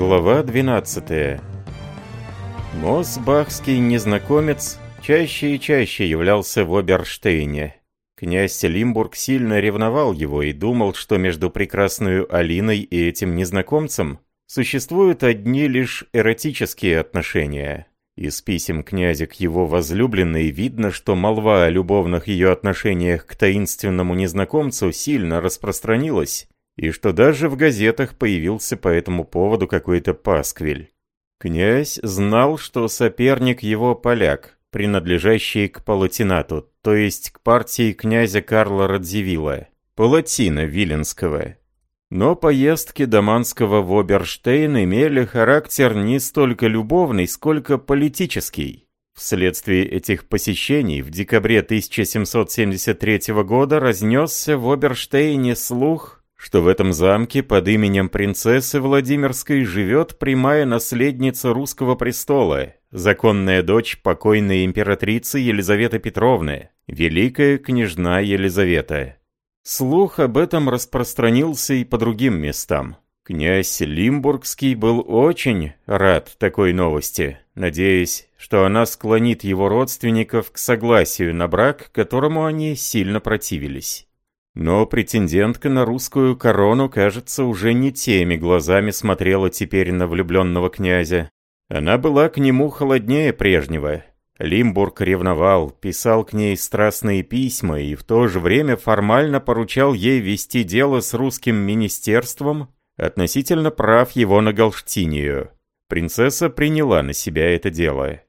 Глава 12 Мосбахский незнакомец чаще и чаще являлся в Оберштейне. Князь Лимбург сильно ревновал его и думал, что между прекрасной Алиной и этим незнакомцем существуют одни лишь эротические отношения. Из писем князя к его возлюбленной видно, что молва о любовных ее отношениях к таинственному незнакомцу сильно распространилась, и что даже в газетах появился по этому поводу какой-то пасквиль. Князь знал, что соперник его поляк, принадлежащий к Палатинату, то есть к партии князя Карла Радзивилла, Палатина Виленского. Но поездки Даманского в Оберштейн имели характер не столько любовный, сколько политический. Вследствие этих посещений в декабре 1773 года разнесся в Оберштейне слух, что в этом замке под именем принцессы Владимирской живет прямая наследница русского престола, законная дочь покойной императрицы Елизаветы Петровны, великая княжна Елизавета. Слух об этом распространился и по другим местам. Князь Лимбургский был очень рад такой новости, надеясь, что она склонит его родственников к согласию на брак, которому они сильно противились. Но претендентка на русскую корону, кажется, уже не теми глазами смотрела теперь на влюбленного князя. Она была к нему холоднее прежнего. Лимбург ревновал, писал к ней страстные письма и в то же время формально поручал ей вести дело с русским министерством относительно прав его на Галштинию. Принцесса приняла на себя это дело.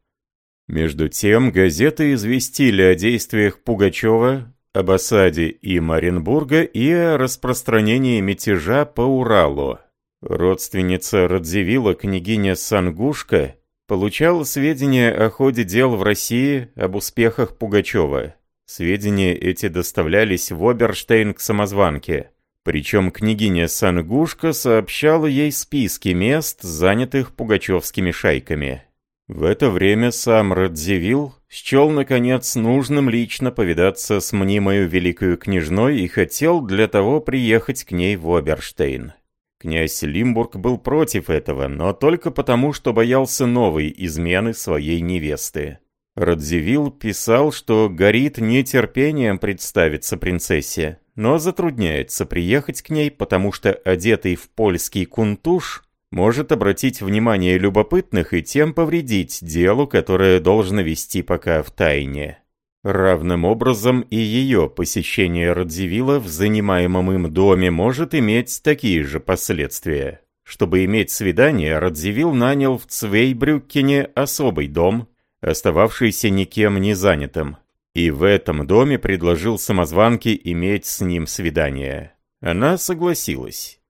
Между тем газеты известили о действиях Пугачева, об осаде и Маринбурга и о распространении мятежа по Уралу. Родственница Радзивилла, княгиня Сангушка, получала сведения о ходе дел в России, об успехах Пугачева. Сведения эти доставлялись в Оберштейн к самозванке. Причем княгиня Сангушка сообщала ей списки мест, занятых пугачевскими шайками. В это время сам Радзивилл счел, наконец, нужным лично повидаться с мнимою великою княжной и хотел для того приехать к ней в Оберштейн. Князь Лимбург был против этого, но только потому, что боялся новой измены своей невесты. Радзивилл писал, что горит нетерпением представиться принцессе, но затрудняется приехать к ней, потому что одетый в польский кунтуш может обратить внимание любопытных и тем повредить делу, которое должно вести пока в тайне. Равным образом и ее посещение Радзивилла в занимаемом им доме может иметь такие же последствия. Чтобы иметь свидание, Радзивилл нанял в Цвейбрюккене особый дом, остававшийся никем не занятым, и в этом доме предложил самозванке иметь с ним свидание. Она согласилась.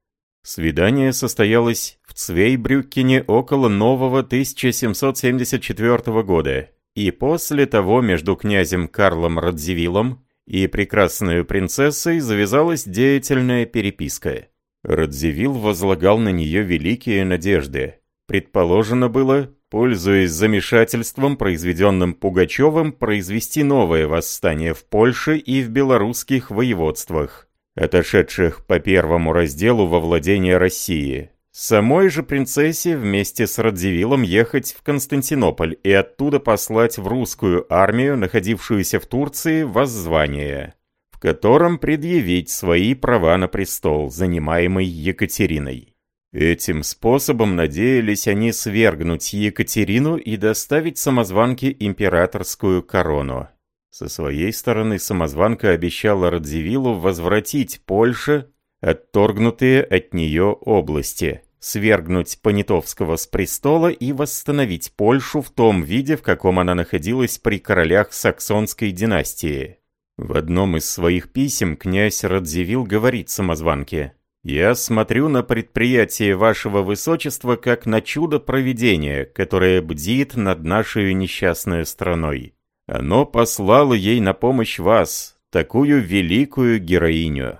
Свидание состоялось в Цвейбрюккене около нового 1774 года, и после того между князем Карлом Радзивиллом и прекрасной принцессой завязалась деятельная переписка. Радзивилл возлагал на нее великие надежды. Предположено было, пользуясь замешательством, произведенным Пугачевым, произвести новое восстание в Польше и в белорусских воеводствах отошедших по первому разделу во владение России. Самой же принцессе вместе с Радзивиллом ехать в Константинополь и оттуда послать в русскую армию, находившуюся в Турции, воззвание, в котором предъявить свои права на престол, занимаемый Екатериной. Этим способом надеялись они свергнуть Екатерину и доставить самозванке императорскую корону. Со своей стороны самозванка обещала Радзивиллу возвратить Польше отторгнутые от нее области, свергнуть Понятовского с престола и восстановить Польшу в том виде, в каком она находилась при королях саксонской династии. В одном из своих писем князь Радзивилл говорит самозванке «Я смотрю на предприятие вашего высочества как на чудо провидения, которое бдит над нашей несчастной страной. Оно послало ей на помощь вас, такую великую героиню.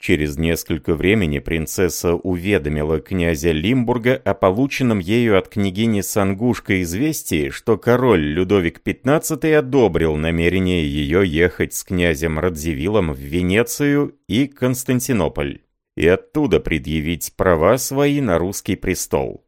Через несколько времени принцесса уведомила князя Лимбурга о полученном ею от княгини Сангушка известии, что король Людовик XV одобрил намерение ее ехать с князем Радзивиллом в Венецию и Константинополь. и оттуда предъявить права свои на русский престол.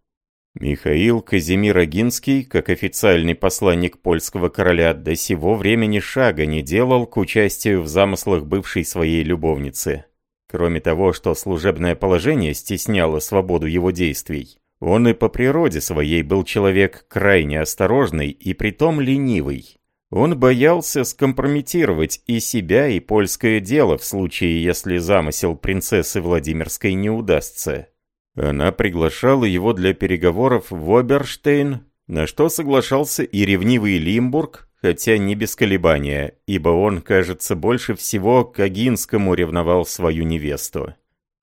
Михаил Казимир Агинский, как официальный посланник польского короля, до сего времени шага не делал к участию в замыслах бывшей своей любовницы. Кроме того, что служебное положение стесняло свободу его действий, он и по природе своей был человек крайне осторожный и притом ленивый. Он боялся скомпрометировать и себя, и польское дело в случае, если замысел принцессы Владимирской не удастся. Она приглашала его для переговоров в Оберштейн, на что соглашался и ревнивый Лимбург, хотя не без колебания, ибо он, кажется, больше всего к Агинскому ревновал свою невесту.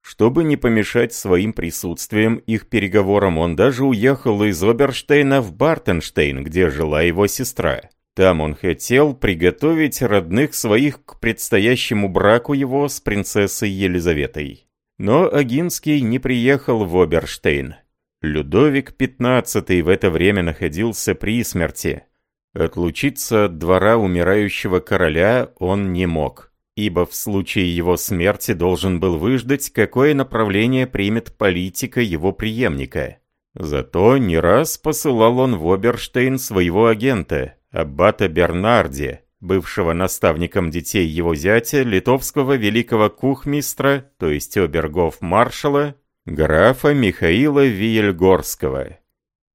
Чтобы не помешать своим присутствием их переговорам, он даже уехал из Оберштейна в Бартенштейн, где жила его сестра. Там он хотел приготовить родных своих к предстоящему браку его с принцессой Елизаветой. Но Агинский не приехал в Оберштейн. Людовик XV в это время находился при смерти. Отлучиться от двора умирающего короля он не мог, ибо в случае его смерти должен был выждать, какое направление примет политика его преемника. Зато не раз посылал он в Оберштейн своего агента, аббата Бернарди, бывшего наставником детей его зятя, литовского великого кухмистра, то есть обергов-маршала, графа Михаила Виельгорского.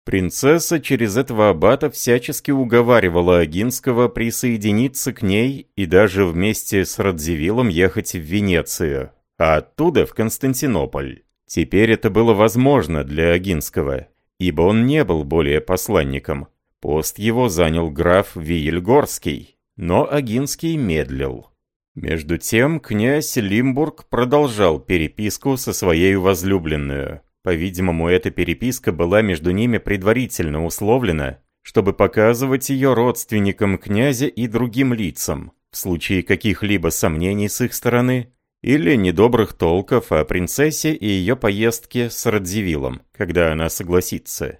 Принцесса через этого аббата всячески уговаривала Агинского присоединиться к ней и даже вместе с Радзивиллом ехать в Венецию, а оттуда в Константинополь. Теперь это было возможно для Агинского, ибо он не был более посланником. Пост его занял граф Виельгорский, но Агинский медлил. Между тем князь Лимбург продолжал переписку со своей возлюбленную. По-видимому, эта переписка была между ними предварительно условлена, чтобы показывать ее родственникам князя и другим лицам, в случае каких-либо сомнений с их стороны, или недобрых толков о принцессе и ее поездке с Радзивиллом, когда она согласится.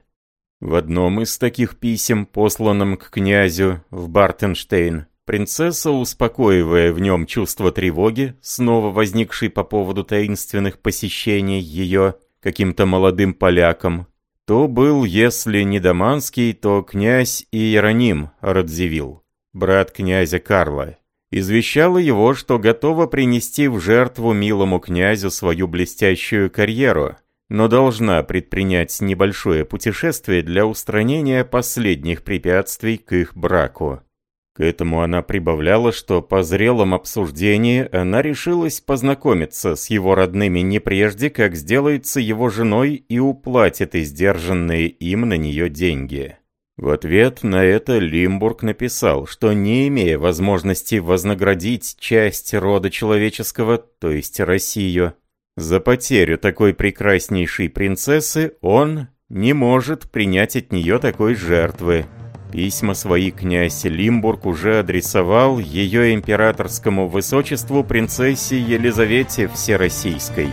В одном из таких писем, посланном к князю в Бартенштейн, принцесса, успокоивая в нем чувство тревоги, снова возникшей по поводу таинственных посещений ее каким-то молодым поляком, то был, если не Даманский, то князь Иероним Радзивилл, брат князя Карла, извещала его, что готова принести в жертву милому князю свою блестящую карьеру – но должна предпринять небольшое путешествие для устранения последних препятствий к их браку. К этому она прибавляла, что по зрелом обсуждении она решилась познакомиться с его родными не прежде, как сделается его женой и уплатит издержанные им на нее деньги. В ответ на это Лимбург написал, что не имея возможности вознаградить часть рода человеческого, то есть Россию, за потерю такой прекраснейшей принцессы он не может принять от нее такой жертвы. Письма свои князь Лимбург уже адресовал ее императорскому высочеству принцессе Елизавете Всероссийской.